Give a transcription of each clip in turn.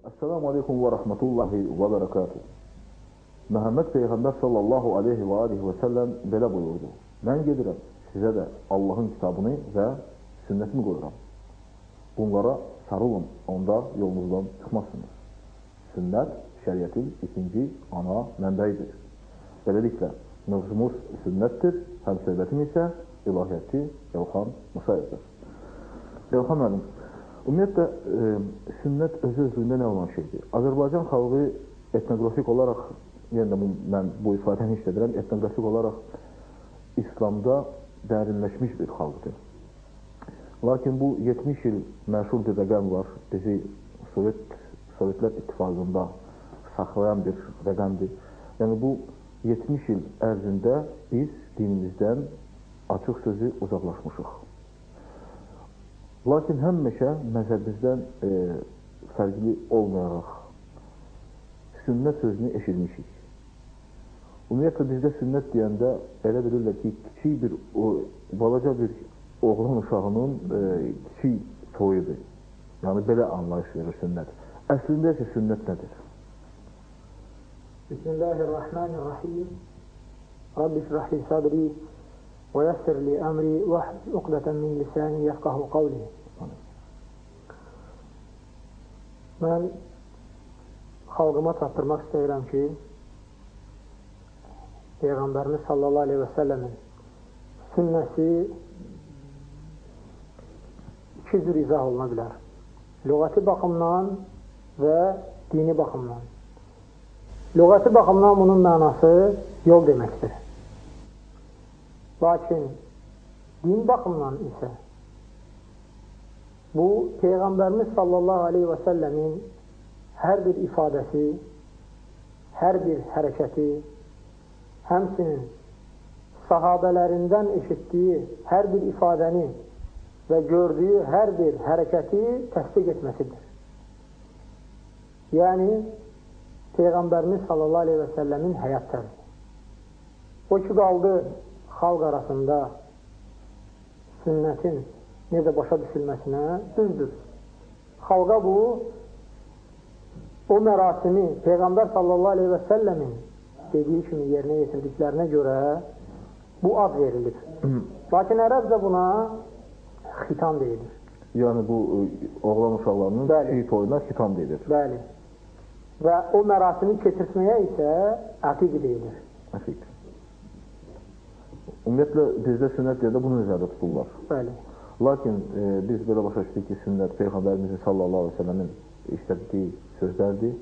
Assalamu aleykum və rəhmətullahi və bərəkatuhu. Məhəmməd Peyğəmbər sallallahu aleyhi və alihi və səlləm belə buyurdu. Mən gedirəm, sizə də Allahın kitabını və sünnətini qoyuram. Bunlara sarılın, onda yolunuzdan çıxmazsınız. Sünnət şəriətin ikinci ana mənbəyidir. Beləliklə, mövzumuz sünnətdir, həm söhbətim isə ilahiyyatçı Elxan Musayevdir. Elxan müəllim, ümumiyyətlə, e, sünnət özü-özlüyündə nə olan şeydir? Azərbaycan xalqı etnoqrafik olaraq, yenə də bu, mən bu ifadəni işlədirəm, etnoqrafik olaraq İslamda dərinləşmiş bir xalqdır. Lakin bu 70 il məşhur bir rəqəm var, bizi Sovet, Sovetlər İttifaqında saxlayan bir rəqəmdir. Yəni bu 70 il ərzində biz dinimizdən açıq sözü uzaqlaşmışıq. Lakin həmişə məzhəbimizdən e, fərqli olmayaraq sünnət sözünü eşitmişik. Ümumiyyətlə bizdə sünnət deyəndə elə bilirlər ki, kiçik bir o, balaca bir oğlan uşağının e, kiçik toyudur. Yəni belə anlayış verir sünnət. Əslində isə sünnət nədir? Bismillahirrahmanirrahim. Rabbi şrah li sadri və yəssir li əmri və uqdətən min lisani yəfqahu qavli. Mən xalqıma çatdırmaq istəyirəm ki, Peyğəmbərimiz sallallahu aleyhi və səlləmin sünnəsi iki cür izah oluna bilər. Lüğəti baxımdan və dini baxımdan. Lüğəti baxımdan bunun mənası yol deməkdir. Lakin din baxımdan isə bu Peyğəmbərimiz sallallahu aleyhi və səlləmin hər bir ifadəsi, hər bir hərəkəti, həmsinin sahabələrindən eşitdiyi hər bir ifadəni və gördüyü hər bir hərəkəti təsdiq etməsidir. Yəni, Peyğəmbərimiz sallallahu aleyhi və səlləmin həyat tərzi. O ki, qaldı xalq arasında sünnətin necə başa düşülməsinə düzdür. Xalqa bu o mərasimi Peyğəmbər sallallahu aleyhi və səlləmin dediyi kimi yerinə yetirdiklərinə görə bu ad verilir. Lakin ərəbcə buna xitam deyilir. Yəni bu oğlan uşaqlarının kiçik toyuna xitam deyilir. Bəli. Və o mərasimi keçirtməyə isə əqiq deyilir. Əfik. Ümumiyyətlə bizdə sünnət deyəndə bunu nəzərdə tuturlar. Bəli. Lakin e, biz belə başa düşdük ki, sünnət Peyğəmbərimizin sallallahu aleyhi ve səlləmin işlətdiyi sözlərdir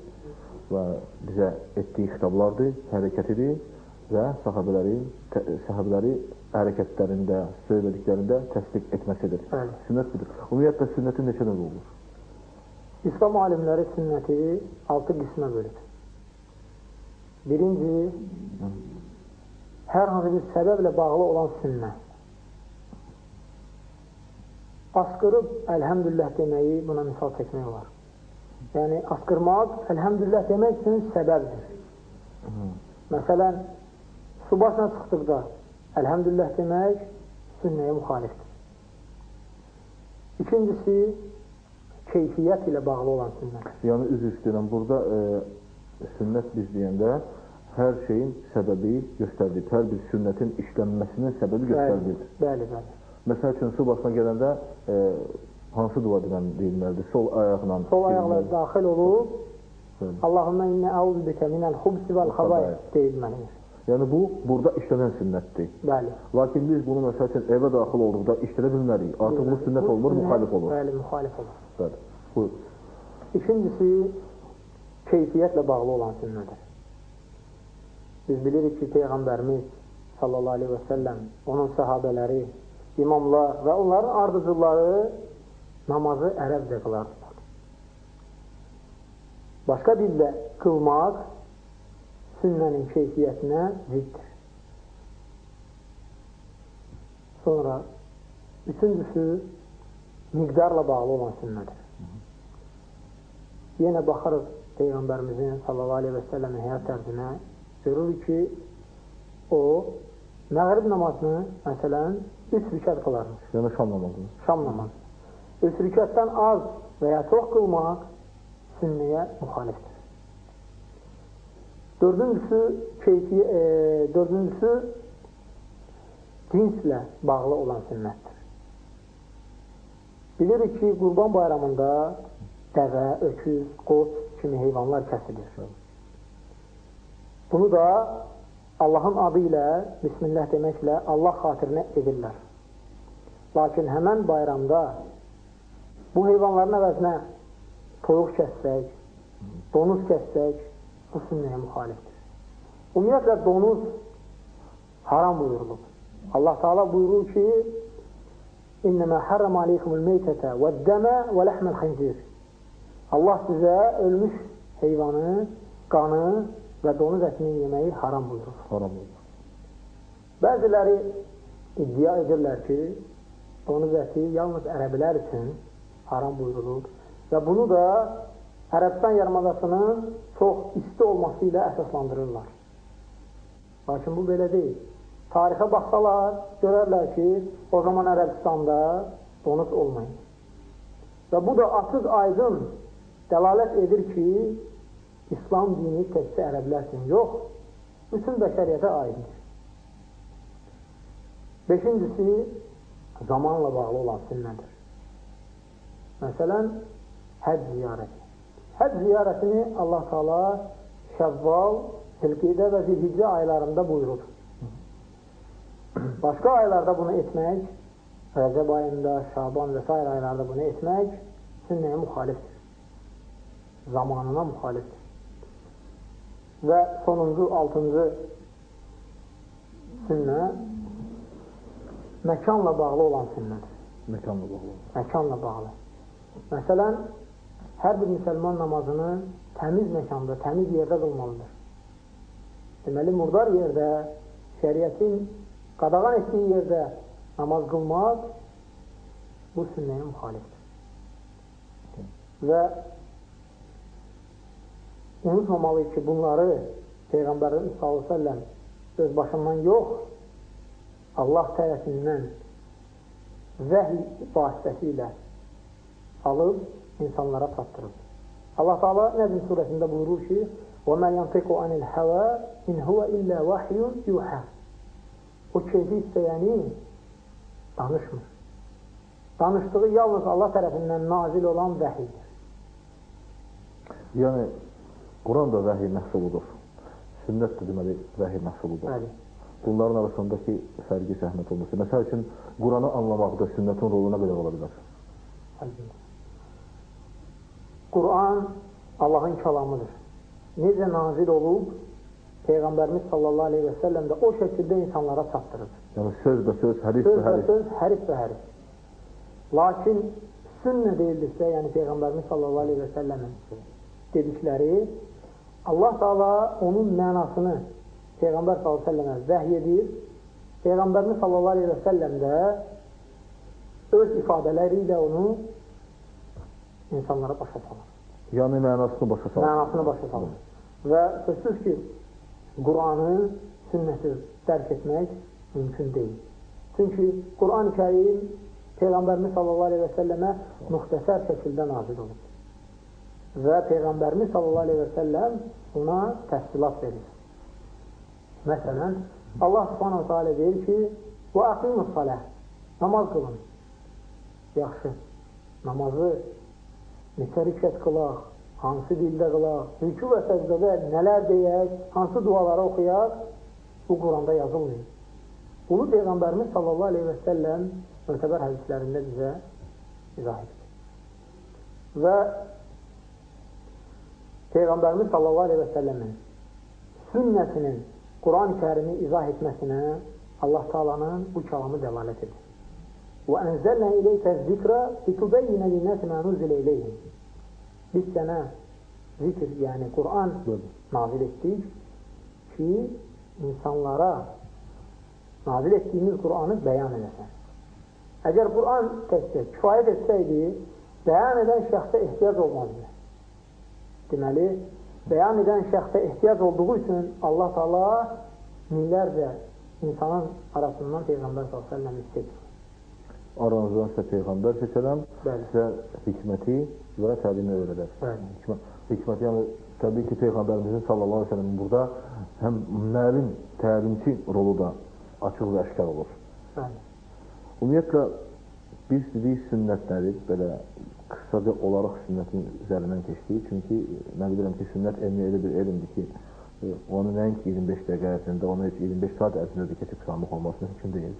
və bizə etdiyi xitablardır, hərəkətidir və sahabələri, tə, sahabələri hərəkətlərində, söylədiklərində təsdiq etməsidir. Bəli. Sünnət budur. Ümumiyyətlə sünnətin neçə növü olur? İslam alimləri sünnəti altı qismə bölür. Birinci, hər hansı bir səbəblə bağlı olan sünnə. Asqırıb əlhəmdülillah deməyi buna misal çəkmək olar. Yəni, asqırmaq əlhəmdülillah demək üçün səbəbdir. Məsələn, su başına çıxdıqda əlhəmdülillah demək sünnəyə müxalifdir. İkincisi, keyfiyyət ilə bağlı olan sünnət. Yəni üzr istəyirəm, burada e, sünnət biz deyəndə hər şeyin səbəbi göstərilir. Hər bir sünnətin işlənməsinin səbəbi göstərilir. Bəli, bəli. Məsəl üçün su başına gələndə e, hansı dua deyilməlidir? Sol ayaqla. Sol ayaqla daxil olub Bəli. Allahümmə innə əuzu bikə minəl xubsi vəl xabayr deyilməlidir. Yəni bu burada işlənən sünnətdir. Bəli. Lakin biz bunu məsəl üçün evə daxil olduqda işlədə bilmərik. Artıq bu sünnət olmur, müxalif olur. Bəli, müxalif olur. Bəli. Buyur. İkincisi, keyfiyyətlə bağlı olan sünnədir. Biz bilirik ki, Peyğəmbərimiz sallallahu aleyhi və səlləm, onun səhabələri, imamlar və onların ardıcıları namazı ərəbcə qılardılar. Başqa dillə qılmaq sünnənin keyfiyyətinə ziddir. Sonra üçüncüsü miqdarla bağlı olan sünnədir. Yenə baxarıq Peyğəmbərimizin sallallahu aleyhi və səlləmin həyat tərzinə görürük ki, o məğrib namazını məsələn 3 rükət qılarmış. Yəni şam namazı. Şam namazı. 3 rükətdən az və ya çox qılmaq sünniyə müxalifdir. Dördüncüsü, keyfi, e, dördüncüsü cinslə bağlı olan sünnətdir. Bilirik ki, Qurban bayramında dəvə, öküz, qoç kimi heyvanlar kəsilir. Bunu da Allahın adı ilə, Bismillah deməklə Allah xatirinə edirlər. Lakin həmən bayramda bu heyvanların əvəzinə toyuq kəssək, donuz kəssək, bu sünnəyə müxalifdir. Ümumiyyətlə, donuz haram buyurulub. Allah Teala buyurur ki, İnnəmə hərrəm aleykumul meytətə və dəmə və ləhməl xəncir. Allah sizə ölmüş heyvanı, qanı və donuz ətini yeməyi haram buyurur. Haram olur. Bəziləri iddia edirlər ki, donuz əti yalnız ərəblər üçün haram buyurulur və bunu da Ərəbistan yarımadasının çox isti olması ilə əsaslandırırlar. Lakin bu belə deyil. Tarixə baxsalar, görərlər ki, o zaman Ərəbistanda donuz olmayın. Və bu da açıq aydın dəlalət edir ki, İslam dini təkcə ərəblər üçün yox, bütün bəşəriyyətə aiddir. Beşincisi, zamanla bağlı olan sünnədir. Məsələn, həc ziyarəti. Həc ziyarətini Allah Taala Şəvval, Zilqidə və Zilhiccə aylarında buyurur. Başqa aylarda bunu etmək, Rəcəb ayında, Şaban və s. aylarda bunu etmək sünnəyə müxalifdir. Zamanına müxalifdir. Və sonuncu, altıncı sünnə məkanla bağlı olan sünnədir. Məkanla bağlı. Məkanla bağlı. Məsələn, hər bir müsəlman namazını təmiz məkanda, təmiz yerdə qılmalıdır. Deməli, murdar yerdə, şəriətin qadağan etdiyi yerdə namaz qılmaq bu sünnəyə müxalifdir. Və unutmamalıyıq ki, bunları Peyğəmbərimiz s.ə.v öz başından yox, Allah tərəfindən vəhiy vasitəsilə alıb insanlara çatdırır. Allah Teala Nəzm surəsində buyurur ki: "Və mə yantiqu anil hava in huwa illa vahyun yuha." O keyfi istəyəni danışmır. Danışdığı yalnız Allah tərəfindən nazil olan vəhiydir. Yəni, Quran da vəhiy məhsuludur. Sünnət də deməli vəhiy məhsuludur. Bəli. Bunların arasındakı fərqi zəhmət olması. Məsəl üçün, Quranı anlamaqda sünnətin rolu nə qədər ola bilər? Quran Allahın kəlamıdır. Necə nazil olub, Peyğəmbərimiz sallallahu aleyhi və səlləm də o şəkildə insanlara çatdırır. Yəni, söz və söz, Söz və və hədis. söz, hərif və hərif. Lakin sünnə deyildikdə, yəni Peyğəmbərimiz sallallahu aleyhi və səlləmin dedikləri, Allah Taala onun mənasını Peyğəmbər sallallahu aleyhi və səlləmə vəhy edir. Peyğəmbərimiz səlləm də öz ifadələri ilə onu insanlara başa salır. Yəni, mənasını başa salır. Mənasını başa salır. Və sözsüz ki, Quranı sünnəsiz dərk etmək mümkün deyil. Çünki Quran-ı Kərim Peyğəmbərimiz sallallahu aleyhi və səlləmə müxtəsər şəkildə nazil olub. Və Peyğəmbərimiz sallallahu aleyhi və səlləm ona təfsilat verir. Məsələn, Allah subhanahu teala deyir ki, və əqimus saləh, namaz qılın. Yaxşı, namazı neçə rükət qılaq, hansı dildə qılaq, rükü və səcdədə nələr deyək, hansı duaları oxuyaq, bu Quranda yazılmıyor. Bunu Peyğəmbərimiz sallallahu aleyhi və səlləm mötəbər hədislərində bizə izah edir. Və Peyğəmbərimiz sallallahu aleyhi və səlləmin sünnətinin Quran-ı kərimi izah etməsinə Allah Taalanın bu kəlamı dəlalət edir. Və ənzəlnə ileykə zikrə litubəyyinə linnəsi mə nuzilə ileyhim. Biz sənə zikr, yəni Quran nazil etdik ki, insanlara nazil etdiyimiz Quranı bəyan edəsən. Əgər Quran təkcə kifayət etsəydi, bəyan edən şəxsə ehtiyac olmazdı. Deməli, bəyan edən şəxsə ehtiyac olduğu üçün Allah Taala minlərcə insanın arasından Peyğəmbər s.ə.v seçir. aranızdan sizə Peyğəmbər seçərəm, sizə hikməti və təlimi öyrədər. Bəli. Hikmət, hikmət, yəni təbii ki, Peyğəmbərimizin sallallahu aleyhi ve sellem burada həm müəllim, təlimçi rolu da açıq və aşkar olur. Bəli. Ümumiyyətlə, biz dedik sünnət nədir? Belə qısaca olaraq sünnətin üzərindən keçdik. Çünki mən bilirəm ki, sünnət elmi elə bir elmdir ki, e, onu nəinki 25 dəqiqə ərzində, onu heç 25 saat ərzində də keçib qısalmaq olması mümkün deyil.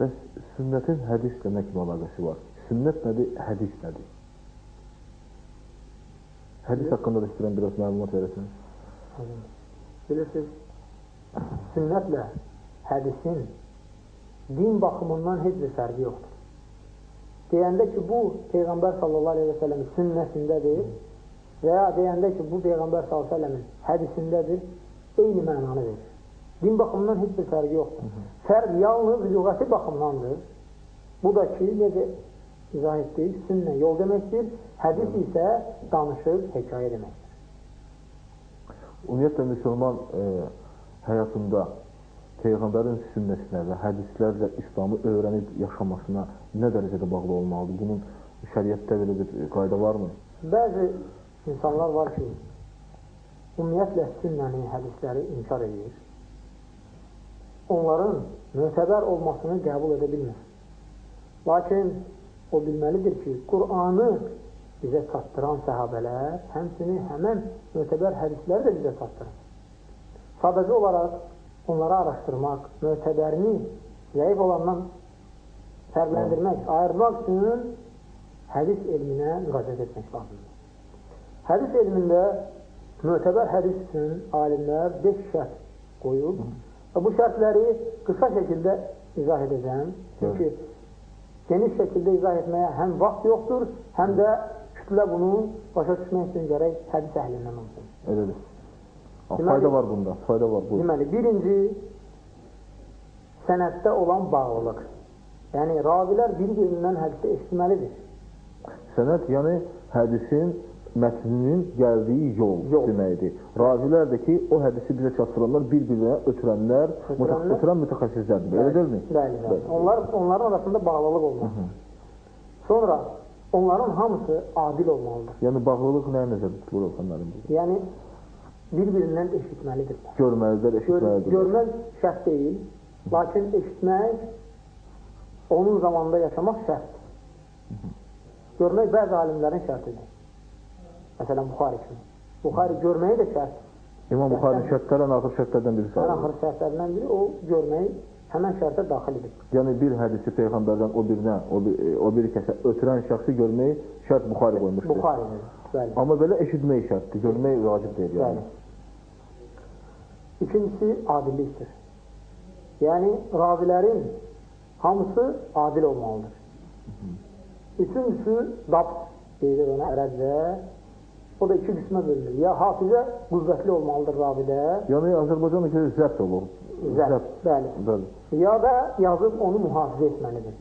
Bəs sünnətin hədislə nə kimi əlaqəsi var? Sünnət nədir, hədis nədir? Hədis haqqında da istəyirəm biraz məlumat. Aydın. Bilirsiniz, sünnətlə hədisin din baxımından heç bir fərqi yoxdur. Deyəndə ki, bu Peyğəmbər sallallahu aleyhi və səlləmin sünnəsindədir və ya deyəndə ki, bu Peyğəmbər sallallahu aleyhi və səlləmin hədisindədir, eyni mənanı verir. Din baxımından heç bir fərqi yoxdur. Fərq yalnız lüğəti baxımdandır. Bu da ki, necə izah etdik, sünnə yol deməkdir, hədis isə danışıq, hekayə deməkdir. Ümumiyyətlə, müsəlman e, həyatında Peyğəmbərin sünnəsinə və hədislərlə İslamı öyrənib yaşamasına nə dərəcədə bağlı olmalıdır? Bunun şəriətdə belə bir qayda varmı? Bəzi insanlar var ki, ümumiyyətlə sünnəni, hədisləri inkar edir. Onların mötəbər olmasını qəbul edə bilmir. Lakin o bilməlidir ki, Qur'anı bizə çatdıran səhabələr, həmsini həmən mötəbər hədisləri də bizə çatdırır. Sadəcə olaraq onları araşdırmaq, mötəbərini zəif olandan fərqləndirmək, ayırmaq üçün hədis elminə müraciət etmək lazımdır. Hədis elmində mötəbər hədis üçün alimlər 5 şərt qoyub və bu şərtləri qısa şəkildə izah edəcəm. Çünki geniş şəkildə izah etməyə həm vaxt yoxdur, həm də kütlə bunu başa düşmək üçün gərək hədis əhlindən olsun. Elədir. Deməli- Fayda var bunda, fayda var. Bu. Deməli, birinci sənəddə olan bağlılıq. Yəni, ravilər bir-birindən hədisi eşitməlidir. Sənət, yəni hədisin mətninin gəldiyi yol, Yol. deməkdir. Ravilər də ki, o hədisi bizə çatdıranlar bir-birinə ötürənlər, Ötürənlər- ötürən mütəxəssislərdir. Elə deyilmi? Bəli, bəli. Onlar, onların arasında bağlılıq olmalıdır. Sonra onların hamısı adil olmalıdır. Yəni bağlılıq nəyə nəzərdə tutulur oxuyanların burada? Yəni, bir-birindən eşitməlidirlər. Görməlidirlər, Gör, eşitməlidirlər. görmək şərt deyil, lakin eşitmək, onun zamanında yaşamaq şərtdir. Görmək bəzi alimlərin şərtidir. Məsələn, Buxari kimi. Buxari görməyi də şərtdir. İmam Buxarinin şərtlərən axır şərtlərdən birisi. Ən sayılır. axır şərtlərindən biri o görməyi həmən şərtə daxil edir. Yəni bir hədisi peyğəmbərdən o birinə, o bir, o bir kəsə ötürən şəxsi görməyi şərt Buxari qoymuşdur. Buxaridir. Bəli. Amma belə eşitmək şərtdir, görmək vacib deyil yəni. Bəli. İkincisi adillikdir. Yəni ravilərin hamısı adil olmalıdır. Üçüncüsü dabt deyilir ona ərəbcə. O da iki qismə bölünür. Ya hafizə qüvvətli olmalıdır ravidə, Yəni Azərbaycanda ki zəbt olur. zəbt, bəli. Bəli. Ya da yazıb onu mühafizə etməlidir.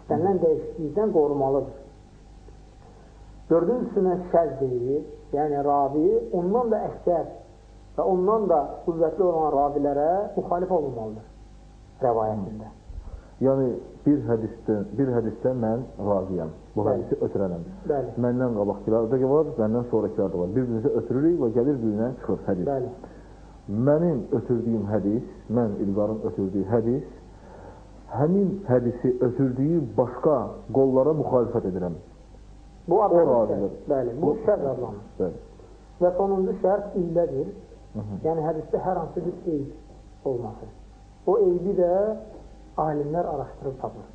İstənilən dəyişiklikdən qorumalıdır. Dördüncüsünə şəz deyir, yəni ravi ondan da əksər və ondan da qüvvətli olan ravilərə müxalif olmamalıdır rəvayətində. Yəni bir hədisdə, bir hədisdə mən razıyam. Bu Bəli. hədisi ötürənəm. Bəli, Məndən qabaqçılar da var, məndən sonrakılar da var. Bir-birimizə ötürürük və gəlir bir-birinə çıxır hədis. bəli, Mənim ötürdüyüm hədis, mən İlqarın ötürdüyü hədis, həmin hədisi ötürdüyü başqa qollara müxalifət edirəm. bu adlanır. Bəli, bu Bu- şəz adlanır. Bəli. Və sonuncu şərt illədir. Hı -hı. Yəni hədisdə hər hansı bir eyb olması. O eybi də alimlər araşdırıb tapır.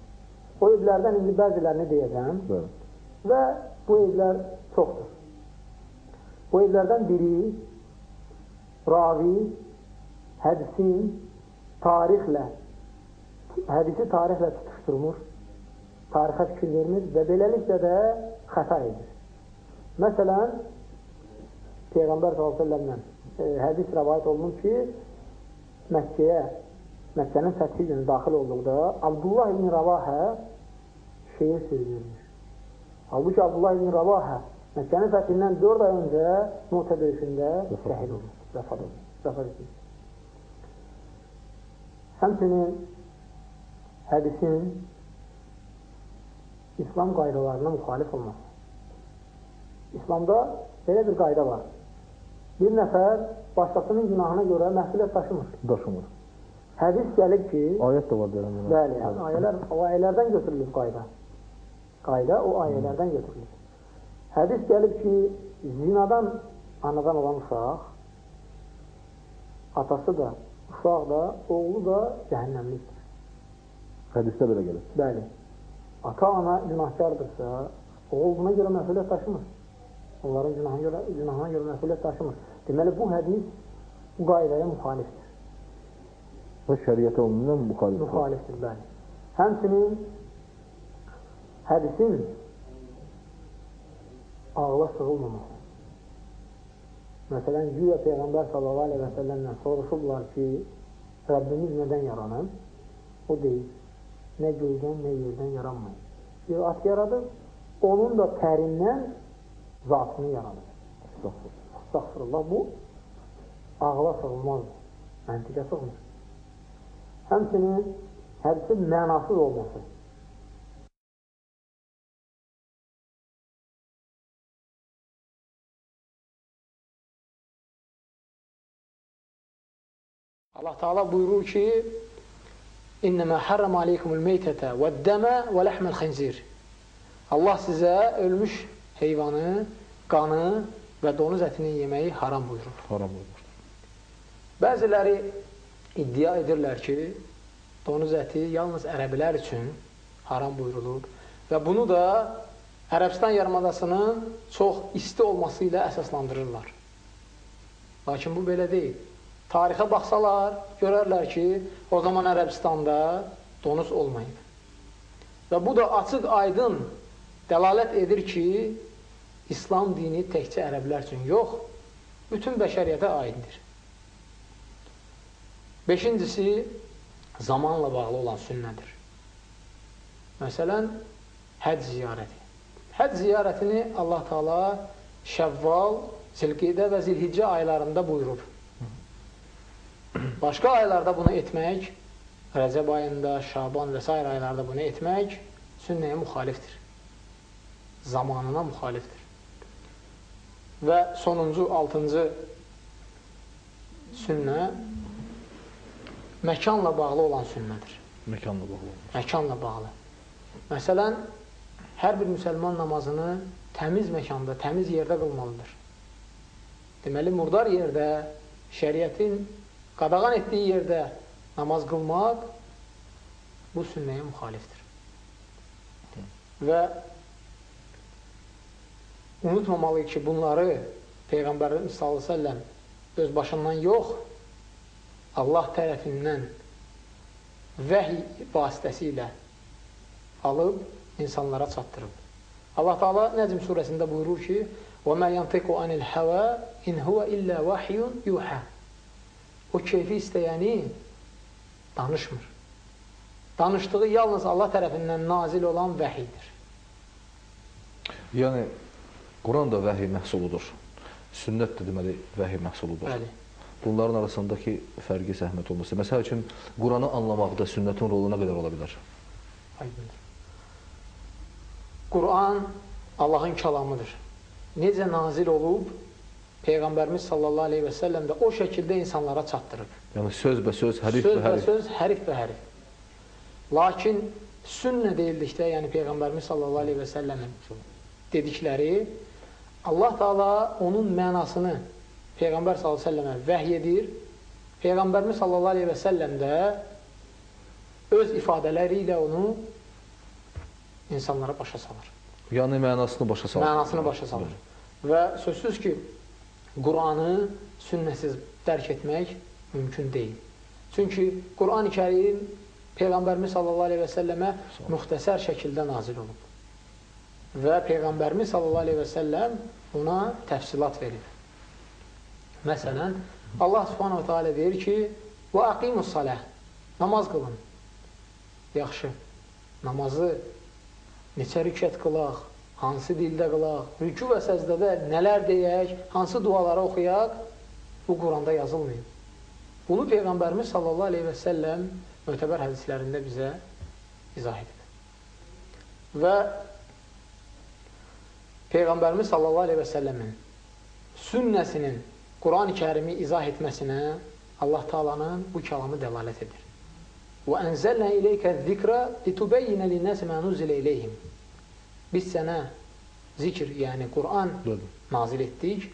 O eyblərdən indi bəzilərini deyəcəm Bəli. və bu eyblər çoxdur. Bu eyblərdən biri ravi hədisin tarixlə hədisi tarixlə tutuşturmur, tarixə fikir vermir və beləliklə də xəta edir. Məsələn, Peyğəmbər s.ə.v-lə e, hədis rəvayət olunur ki, Məkkəyə, Məkkənin səthi günü daxil olduqda Abdullah ibn Rəvahə şeir söylüyormuş. Halbuki Abdullah ibn Rəvahə Məkkənin fəthindən 4 ay öncə Muhtə döyüşündə şəhid olmuş, vəfat olmuş, vəfat etmiş. Həmçinin hədisin İslam qaydalarına müxalif olması. İslamda belə bir qayda var. Bir nəfər başqasının günahına görə məsuliyyət daşımır. Daşımır. Hədis gəlib ki, Ayət də var deyirəm. bəli, yəni, ayələr, o ayələrdən götürülür qayda. Qayda o ayələrdən götürülür. Hədis gəlib ki, zinadan anadan olan uşaq, atası da, uşaq da, oğlu da cəhənnəmlikdir. Hədisdə belə gəlir. Bəli. Ata-ana günahkardırsa, oğul buna görə məsuliyyət daşımır. Onların günahına görə, günahına görə məsuliyyət daşımır. Deməli, bu hədis bu qaydaya müxalifdir. Və şəriətə onunla müxalifdir. Müxalifdir, bəli. Həmçinin hədisin ağla sığılmaması. Məsələn, güya Peyğəmbər sallallahu aleyhi və səlləmlə soruşublar ki, Rəbbimiz nədən yaranıb? O deyil. Nə göydən, nə yerdən yaranmayıb. Bir at yaradıb, onun da tərindən zatını yaradır. Estağfurullah. Estağfurullah, bu ağla sığılmazdır, məntiqə sığmır. Həmçinin hədisin mənasız olması. Allah Teala buyurur ki İnnəmə hərrəm aleykumul meytətə və dəmə və ləhməl xinzir Allah sizə ölmüş heyvanı, qanı və donuz ətini yeməyi haram buyurur. Haram olur. Bəziləri iddia edirlər ki, donuz əti yalnız ərəblər üçün haram buyurulub və bunu da Ərəbistan yarımadasının çox isti olması ilə əsaslandırırlar. Lakin bu belə deyil. Tarixə baxsalar, görərlər ki, o zaman Ərəbistanda donuz olmayıb. Və bu da açıq aydın dəlalət edir ki, İslam dini təkcə ərəblər üçün yox, bütün bəşəriyyətə aiddir. Beşincisi, zamanla bağlı olan sünnədir. Məsələn, həc ziyarəti. Həc ziyarətini Allah Taala Şəvval, Zilqidə və Zilhiccə aylarında buyurur. Başqa aylarda bunu etmək, Rəcəb ayında, Şaban və s. aylarda bunu etmək sünnəyə müxalifdir. Zamanına müxalifdir. Və sonuncu, altıncı sünnə məkanla bağlı olan sünnədir. Məkanla bağlı. Məkanla bağlı. Məsələn, hər bir müsəlman namazını təmiz məkanda, təmiz yerdə qılmalıdır. Deməli, murdar yerdə, şəriətin qadağan etdiyi yerdə namaz qılmaq bu sünnəyə müxalifdir. Və unutmamalıyıq ki, bunları Peyğəmbərimiz sallallahu əleyhi və səlləm öz başından yox, Allah tərəfindən vəhiy vasitəsilə alıb insanlara çatdırıb. Allah Taala Nəcm surəsində buyurur ki: "Və mə yantiqu anil hava in huwa illa vahyun yuha." O keyfi istəyəni danışmır. Danışdığı yalnız Allah tərəfindən nazil olan vəhiydir. Yəni Quran da vəhiy məhsuludur. Sünnət də deməli vəhiy məhsuludur. Bəli. Bunların arasındakı fərqi zəhmət olmasa. Məsəl üçün Quranı anlamaqda sünnətin rolu nə qədər ola bilər? Aydındır. Quran Allahın kəlamıdır. Necə nazil olub, Peyğəmbərimiz sallallahu aleyhi və səlləm də o şəkildə insanlara çatdırıb. Yəni söz bə söz, hərif söz bə hərif. söz, hərif və hərif. Lakin sünnə deyildikdə, yəni Peyğəmbərimiz sallallahu aleyhi və səlləmin dedikləri, Allah Taala onun mənasını Peyğəmbər sallallahu aleyhi və səlləmə vəhy edir. Peyğəmbərimiz səlləm də öz ifadələri ilə onu insanlara başa salır. Yəni mənasını başa salır. Mənasını başa salır. Və sözsüz ki, Quranı sünnəsiz dərk etmək mümkün deyil. Çünki Quran-ı Kərim Peyğəmbərimiz sallallahu aleyhi və səlləmə müxtəsər şəkildə nazil olub. Və Peyğəmbərimiz sallallahu aleyhi və səlləm ona təfsilat verir. Məsələn, Allah subhanahu teala deyir ki, və aqimus saləh, namaz qılın. Yaxşı, namazı neçə rükət qılaq, hansı dildə qılaq, rükü və səzdədə nələr deyək, hansı duaları oxuyaq, bu Quranda yazılmayıb. Bunu Peyğəmbərimiz sallallahu aleyhi və səlləm mötəbər hədislərində bizə izah edib. Və Peyğəmbərimiz sallallahu aleyhi və səlləmin sünnəsinin Quran-ı kərimi izah etməsinə Allah Taalanın bu kəlamı dəlalət edir. Və ənzəlnə ileykə zikrə litubəyyinə linnəsi mə nuzilə ileyhim. Biz sənə zikr, yəni Quran nazil etdik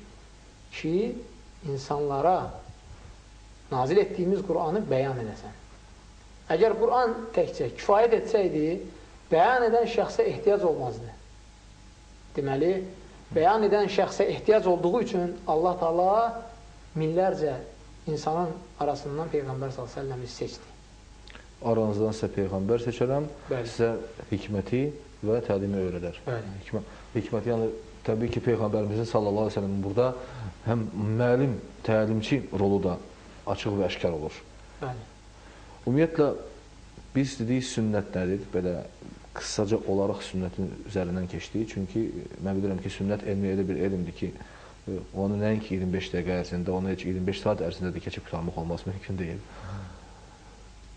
ki, insanlara nazil etdiyimiz Quranı bəyan edəsən. Əgər Quran təkcə kifayət etsəydi, bəyan edən şəxsə ehtiyac olmazdı. Deməli, bəyan edən şəxsə ehtiyac olduğu üçün Allah Taala minlərcə insanın arasından Peyğəmbər s.ə.v seçdi. Aranızdan sizə Peyğəmbər seçərəm, Bəli. sizə hikməti və təlimi öyrədər. Bəli. Hikmə, hikməti, yəni təbii ki, Peyğəmbərimizin sallallahu aleyhi ve sellem burada həm müəllim, təlimçi rolu da açıq və əşkar olur. Bəli. Ümumiyyətlə, biz dedik sünnət nədir? Belə qısaca olaraq sünnətin üzərindən keçdik. Çünki mən bilirəm ki, sünnət elmi elə bir elmdir ki, onu nəinki 25 dəqiqə ərzində, onu heç 25 saat ərzində də keçib qurtarmaq olması mümkün deyil.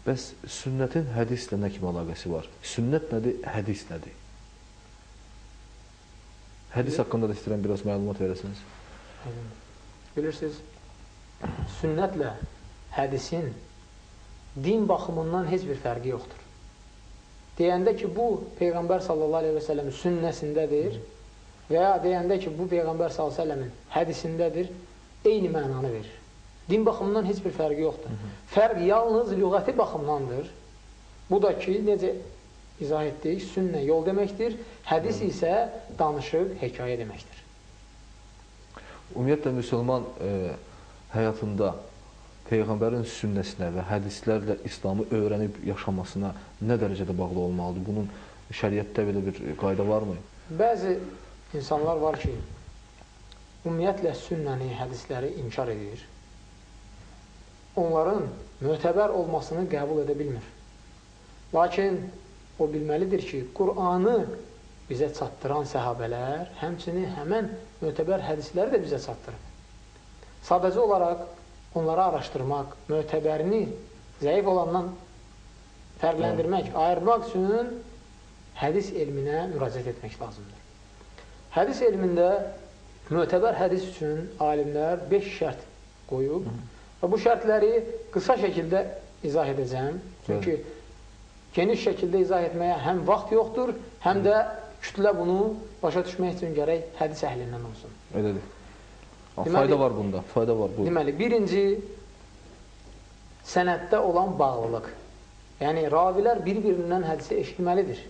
Bəs sünnətin hədislə nə kimi əlaqəsi var? Sünnət nədir, hədis nədir? Hədis haqqında da istəyirəm biraz məlumat verəsiniz. Bilirsiniz, sünnətlə hədisin din baxımından heç bir fərqi yoxdur. Deyəndə ki, bu Peyğəmbər sallallahu aleyhi və səlləmin sünnəsindədir və ya deyəndə ki, bu Peyğəmbər sallallahu aleyhi və səlləmin hədisindədir, eyni mənanı verir. Din baxımından heç bir fərqi yoxdur. Fərq yalnız lüğəti baxımdandır. Bu da ki, necə izah etdik, sünnə yol deməkdir, hədis isə danışıq, hekayə deməkdir. Ümumiyyətlə, müsəlman e, həyatında Peyğəmbərin sünnəsinə və hədislərlə İslamı öyrənib yaşamasına nə dərəcədə bağlı olmalıdır? Bunun şəriətdə belə bir qayda varmı? Bəzi insanlar var ki, ümumiyyətlə sünnəni, hədisləri inkar edir. Onların mötəbər olmasını qəbul edə bilmir. Lakin o bilməlidir ki, Qur'anı bizə çatdıran səhabələr həmçinin həmən mötəbər hədisləri də bizə çatdırıb. Sadəcə olaraq onları araşdırmaq, mötəbərini zəif olandan fərqləndirmək, ayırmaq üçün hədis elminə müraciət etmək lazımdır. Hədis elmində mötəbər hədis üçün alimlər 5 şərt qoyub və bu şərtləri qısa şəkildə izah edəcəm. Çünki geniş şəkildə izah etməyə həm vaxt yoxdur, həm də kütlə bunu başa düşmək üçün gərək hədis əhlindən olsun. Elədir. Deməli- fayda var bunda, fayda var bu. Deməli, birinci sənəddə olan bağlılıq. Yəni, ravilər bir-birindən hədisi eşitməlidir.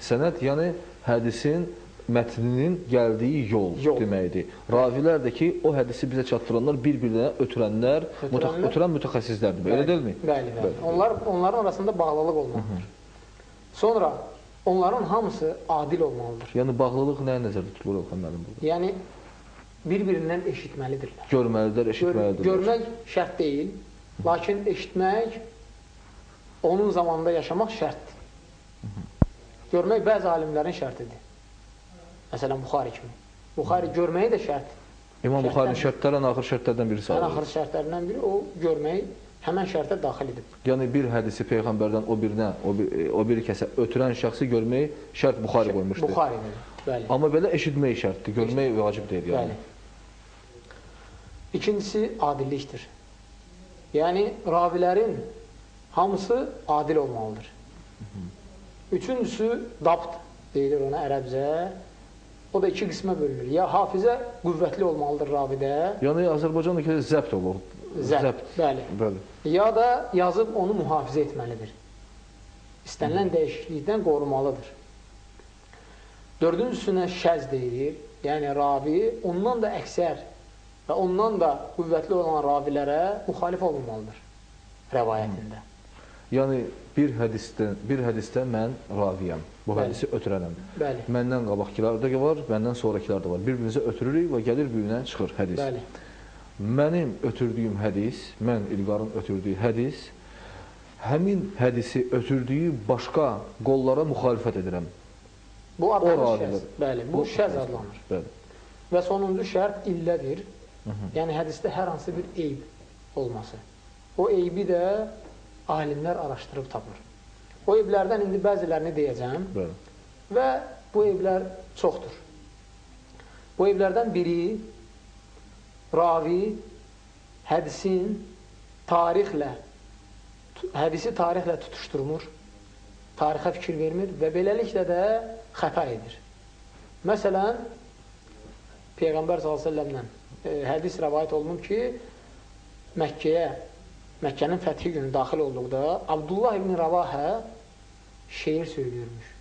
Sənəd, yəni hədisin mətninin gəldiyi yol, Yol. deməkdir. Ravilər də ki, o hədisi bizə çatdıranlar bir-birinə ötürənlər, Ötürənlər- ötürənlər ötürən mütəxəssislərdir. Elə deyilmi? Bəli, bəli. Onlar, onların arasında bağlılıq olmalıdır. Sonra, onların hamısı adil olmalıdır. Yəni bağlılıq nəyə nəzərdə tutulur Orxan müəllim? Yəni, bir-birindən eşitməlidirlər. Görməlidirlər, Gör, eşitməlidirlər. görmək şərt deyil, lakin eşitmək, onun zamanında yaşamaq şərtdir. Görmək bəzi alimlərin şərtidir. Məsələn, Buxari kimi. Buxari görməyi də şərtdir. İmam Buxarinin şərtlərən axır şərtlərdən birisi Ən sayılır. axır şərtlərindən biri o görməyi həmən şərtə daxil edib. Yəni bir hədisi peyğəmbərdən o birinə, o bir, o bir kəsə ötürən şəxsi görməyi şərt Buxari qoymuşdur. Buxaridir. Bəli. Amma belə eşitmək şərtdir, görmək vacib deyil yəni. Bəli. İkincisi adillikdir. Yəni ravilərin hamısı adil olmalıdır. Üçüncüsü dabt deyilir ona ərəbcə. O da iki qismə bölünür. Ya hafizə qüvvətli olmalıdır ravidə, Yəni Azərbaycandakı zəbt olur. zəbt, bəli. Bəli. Ya da yazıb onu mühafizə etməlidir. İstənilən dəyişiklikdən qorumalıdır. Dördüncüsünə şəz deyilir. Yəni ravi ondan da əksər və ondan da qüvvətli olan ravilərə müxalif olmamalıdır rəvayətində. Yəni bir hədisdə, bir hədisdə mən raviyəm. Bu Bəli. hədisi ötürənəm. Bəli. Məndən qabaqkılar da var, məndən sonrakılar da var. Bir-birimizə ötürürük və gəlir bir-birinə çıxır hədis. Bəli. Mənim ötürdüyüm hədis, mən İlqarın ötürdüyü hədis, həmin hədisi ötürdüyü başqa qollara müxalifət edirəm. Bu adlanır şəz. Bəli, bu şəz adlanır. Bəli. Və sonuncu şərt illədir. Yəni hədisdə hər hansı bir eyb olması. O eybi də alimlər araşdırıb tapır. O evlərdən indi bəzilərini deyəcəm Bəli. və bu evlər çoxdur. Bu evlərdən biri ravi hədisin tarixlə hədisi tarixlə tutuşturmur, tarixə fikir vermir və beləliklə də xəta edir. Məsələn, Peyğəmbər s.ə.v-lə hədis rəvayət olunub ki, Məkkəyə, Məkkənin fəthi günü daxil olduqda Abdullah ibn Ravahə şeir söylüyormuş.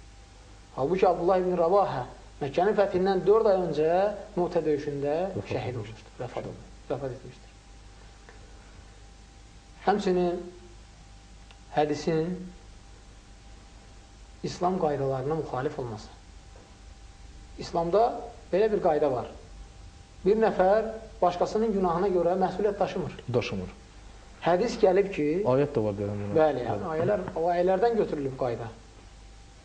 Halbuki Abdullah ibn Ravahə Məkkənin fəthindən 4 ay öncə Muhtə döyüşündə şəhid olmuşdur, vəfat, olmuşdur, vəfat etmişdir. Həmçinin hədisin İslam qaydalarına müxalif olması. İslamda belə bir qayda var. Bir nəfər başqasının günahına görə məsuliyyət daşımır. Daşımır. Hədis gəlib ki, Ayət də var buna. bəli, ayələr o ayələrdən götürülüb qayda.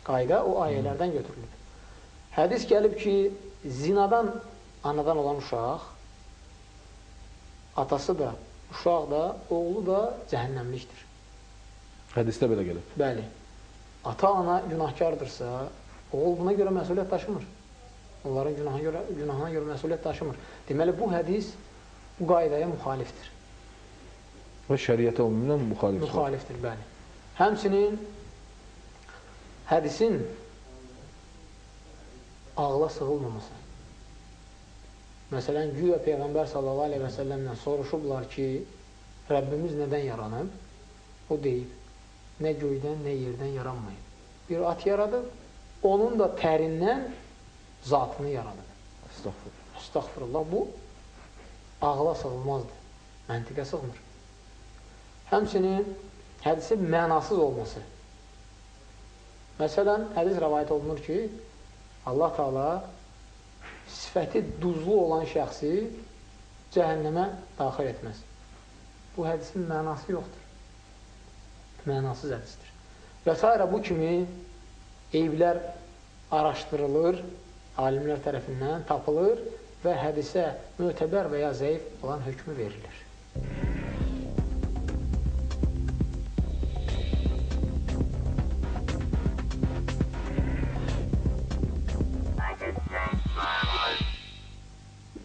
Qayda o ayələrdən götürülüb. Hədis gəlib ki, zinadan anadan olan uşaq atası da, uşaq da, oğlu da cəhənnəmlikdir. Hədisdə belə gəlib. Bəli. Ata-ana günahkardırsa, oğul buna görə məsuliyyət daşımır. Onların günahına görə, günahına görə məsuliyyət daşımır. Deməli, bu hədis bu qaydaya müxalifdir. Və şəriətə ümumiyyən müxalifdir. Müxalifdir, bəli. Həmçinin hədisin ağla sığılmaması. Məsələn, güya Peyğəmbər sallallahu aleyhi və səlləmlə soruşublar ki, Rəbbimiz nədən yaranıb? O deyib, nə göydən, nə yerdən yaranmayıb. Bir at yaradıb, onun da tərindən zatını yaradıb. Estağfurullah. Estağfurullah, bu ağla sığılmazdır, məntiqə sığmır. Həmçinin hədisin mənasız olması. Məsələn, hədis rəvayət olunur ki, Allah Taala sifəti duzlu olan şəxsi cəhənnəmə daxil etməz. Bu hədisin mənası yoxdur. Mənasız hədisdir. Və s. bu kimi eyvlər araşdırılır, alimlər tərəfindən tapılır və hədisə mötəbər və ya zəif olan hökmü verilir.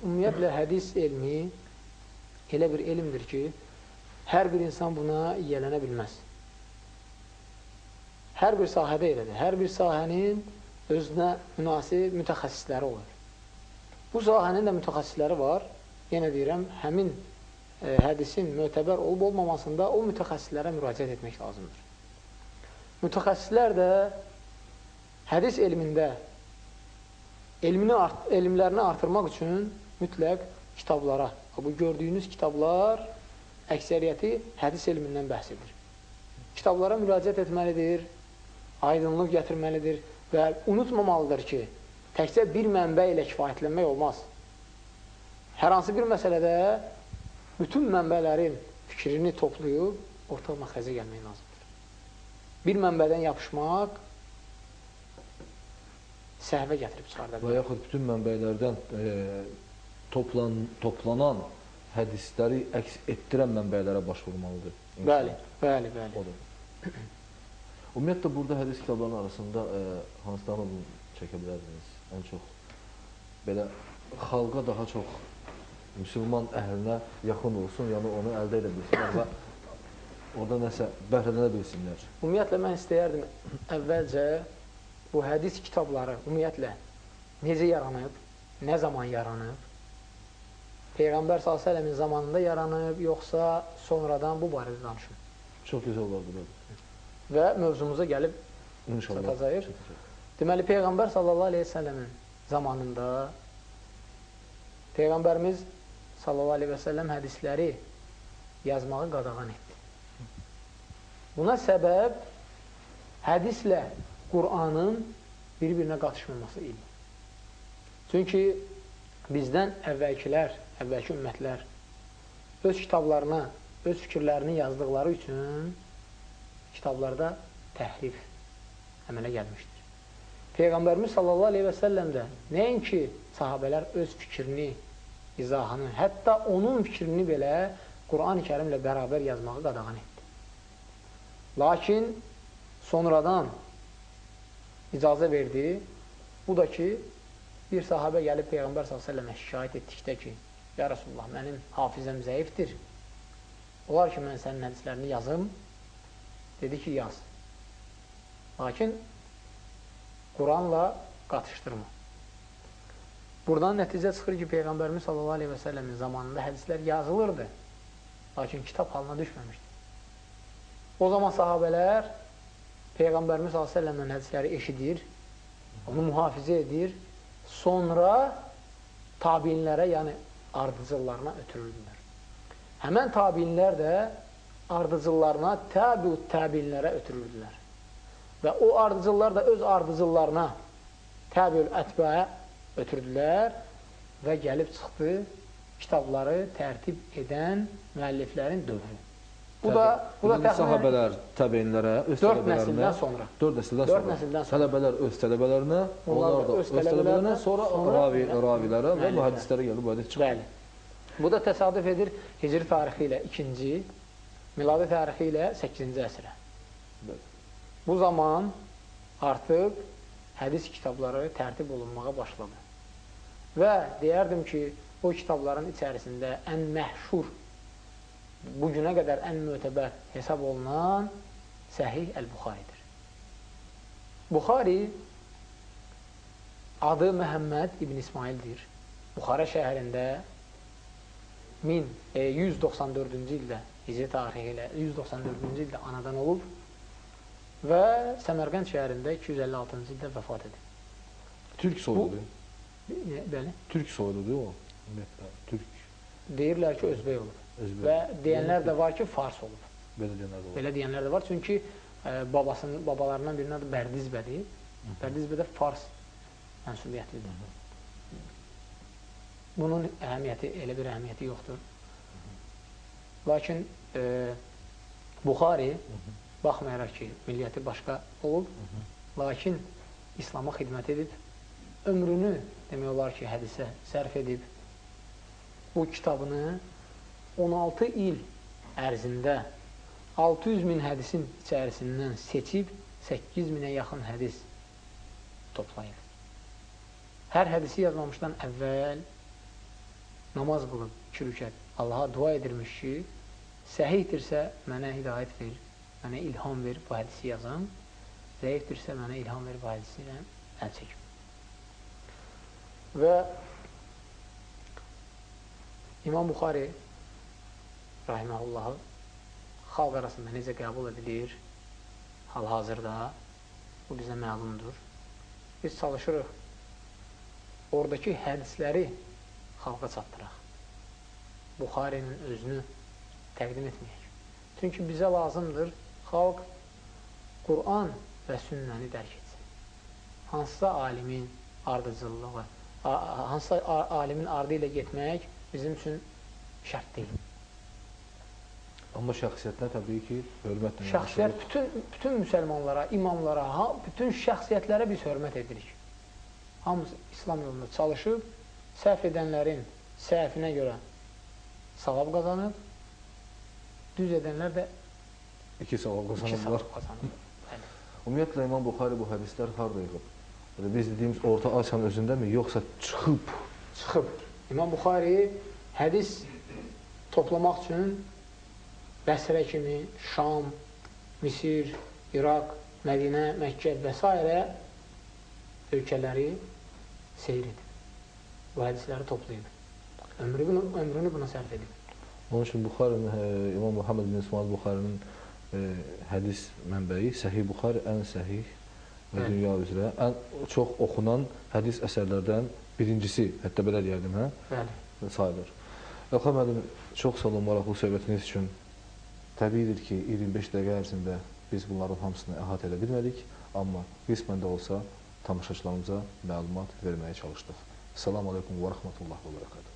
Ümumiyyətlə, hədis elmi elə bir elmdir ki, hər bir insan buna yiyələnə bilməz. Hər bir sahədə elədir. Hər bir sahənin özünə münasib mütəxəssisləri olur. Bu sahənin də mütəxəssisləri var. Yenə deyirəm, həmin e, hədisin mötəbər olub-olmamasında o mütəxəssislərə müraciət etmək lazımdır. Mütəxəssislər də hədis elmində elmini art elmlərini artırmaq üçün mütləq kitablara, bu gördüyünüz kitablar əksəriyyəti hədis elmindən bəhs edir. Kitablara müraciət etməlidir, aydınlıq gətirməlidir və unutmamalıdır ki, təkcə bir mənbə ilə kifayətlənmək olmaz. Hər hansı bir məsələdə bütün mənbələrin fikrini toplayıb ortaq məxrəzə gəlmək lazımdır. Bir mənbədən yapışmaq səhvə gətirib çıxarda Və bilər. yaxud bütün mənbələrdən e, toplan, toplanan hədisləri əks etdirən mənbələrə başvurmalıdır. insan. Bəli, bəli, bəli. Odur. Ümumiyyətlə burada hədis kitablarının arasında e, hansılarını bunu çəkə bilərdiniz? Ən çox belə xalqa daha çox müsəlman əhlinə yaxın olsun, yəni onu əldə edə bilsinlər və orada nəsə bəhrələnə bilsinlər. Ümumiyyətlə mən istəyərdim əvvəlcə bu hədis kitabları ümumiyyətlə necə yaranıb, nə zaman yaranıb, Peyğəmbər s.ə.v-in zamanında yaranıb, yoxsa sonradan bu barədə danışım. Çox gözəl olardı belə. Və mövzumuza gəlib. Çatacaq. Deməli, Peyğəmbər sallallahu aleyhi ve səlləmin zamanında Peyğəmbərimiz sallallahu aleyhi ve səlləm hədisləri yazmağı qadağan etdi. Buna səbəb hədislə Qur'anın bir-birinə qatışmaması idi. Çünki bizdən əvvəlkilər, əvvəlki ümmətlər öz kitablarına, öz fikirlərini yazdıqları üçün kitablarda təhrif əmələ gəlmişdir. Peyğəmbərimiz sallallahu aleyhi və səlləm də nəinki sahabələr öz fikrini, izahını, hətta onun fikrini belə Quran-ı kərimlə bərabər yazmağı qadağan etdi. Lakin sonradan icazə verdi. Bu da ki, bir sahabə gəlib Peyğəmbər s.ə.və şikayət etdikdə ki, Ya Rasulullah, mənim hafizəm zəifdir. Olar ki, mən sənin hədislərini yazım. Dedi ki, yaz. Lakin Quranla qatışdırma. Buradan nəticə çıxır ki, Peyğəmbərimiz sallallahu aleyhi və səlləmin zamanında hədislər yazılırdı. Lakin kitab halına düşməmişdi. O zaman sahabələr Peyğəmbərimiz sallallahu aleyhi və səlləmin hədisləri eşidir, onu mühafizə edir, sonra tabinlərə, yəni ardıcıllarına ötürürdülər. Həmən tabinlər də ardıcıllarına təbi təbinlərə ötürürdülər. Və o ardıcıllar da öz ardıcıllarına təbi ətbəyə ötürdülər və gəlib çıxdı kitabları tərtib edən müəlliflərin dövrü. Bu da bu da təxminən sahabələr təbeinlərə, öz 4 nəsildən sonra. 4 nəsildən 4 nəsildən sonra. Tələbələr öz tələbələrinə, onlar da öz tələbələrinə, sonra, sonra ravi ravilərə və mühəddislərə gəlib hədis çıxır. Bəli. Bu da təsadüf edir Hicri tarixi ilə 2-ci, miladi tarixi ilə 8-ci əsrə. Bu zaman artıq hədis kitabları tərtib olunmağa başladı. Və deyərdim ki, o kitabların içərisində ən məhşur, bugünə qədər ən mötəbər hesab olunan Səhih Əl-Buxaridir. Buxari adı Məhəmməd İbn İsmaildir. Buxara şəhərində 1194-cü ildə Hicri tarixi ilə 194-cü ildə anadan olub və Səmərqənd şəhərində 256-cı ildə vəfat edib. Türk soyudur. Bəli. Türk soyludur o. Ümumiyyətlə, türk. Deyirlər ki, özbək olub. Özbək. Və deyənlər də var ki, fars olub. Belə deyənlər də var. Belə deyənlər də var. Çünki e, babasının, babalarından birinin adı Bərdizbədir. Bərdizbə də fars mənsubiyyətlidir. Bunun əhəmiyyəti, elə bir əhəmiyyəti yoxdur. Lakin e, Buxari, baxmayaraq ki, milliyyəti başqa olub, lakin İslama xidmət edib, ömrünü demək olar ki, hədisə sərf edib bu kitabını 16 il ərzində 600 min hədisin içərisindən seçib 8 minə yaxın hədis toplayıb. Hər hədisi yazmamışdan əvvəl namaz qılıb, iki rükət Allaha dua edirmiş ki, səhihdirsə mənə hidayət ver, mənə ilham ver bu hədisi yazam, zəifdirsə mənə ilham ver bu hədisi ilə əl çəkim. Və İmam Buxari rahiməhullahı xalq arasında necə qəbul edilir hal-hazırda bu bizə məlumdur. Biz çalışırıq oradakı hədisləri xalqa çatdıraq. Buxarinin özünü təqdim etməyək. Çünki bizə lazımdır xalq Quran və sünnəni dərk etsin. Hansısa alimin ardıcıllığı, hansısa alimin ardı ilə getmək bizim üçün şərt deyil. Amma şəxsiyyətinə təbii ki, hörmətlə Şəxsiyyət bütün bütün müsəlmanlara, imamlara, ha, bütün şəxsiyyətlərə biz hörmət edirik. Hamısı İslam yolunda çalışıb, səhv edənlərin səhvinə görə savab qazanıb, düz edənlər də iki savab qazanıblar. qazanıb. Ümumiyyətlə İmam Buxari bu hədislər harda yığıb? Biz dediyimiz Orta Asiyanın özündəmi, yoxsa çıxıb? Çıxıb. İmam Buxari hədis toplamaq üçün Bəsrə kimi, Şam, Misir, İraq, Mədinə, Məkkə və s. ölkələri seyr edib. Bu hədisləri toplayıb. Ömrü bunu, ömrünü buna sərf edib. Onun üçün Buxarın, e, İmam Muhammed bin İsmail Buxarının e, hədis mənbəyi Səhih Buxari ən səhih və dünya üzrə ən çox oxunan hədis əsərlərdən birincisi, hətta belə deyərdim, hə? Bəli. sayılır. Elxan müəllim, çox sağ olun maraqlı söhbətiniz üçün. Təbiidir ki, 25 dəqiqə ərzində biz bunların hamısını əhatə edə bilmədik, amma qismən də olsa tamaşaçılarımıza məlumat verməyə çalışdıq. Selamun Aleyküm və Rəhmətullah və Bərəkatuhu.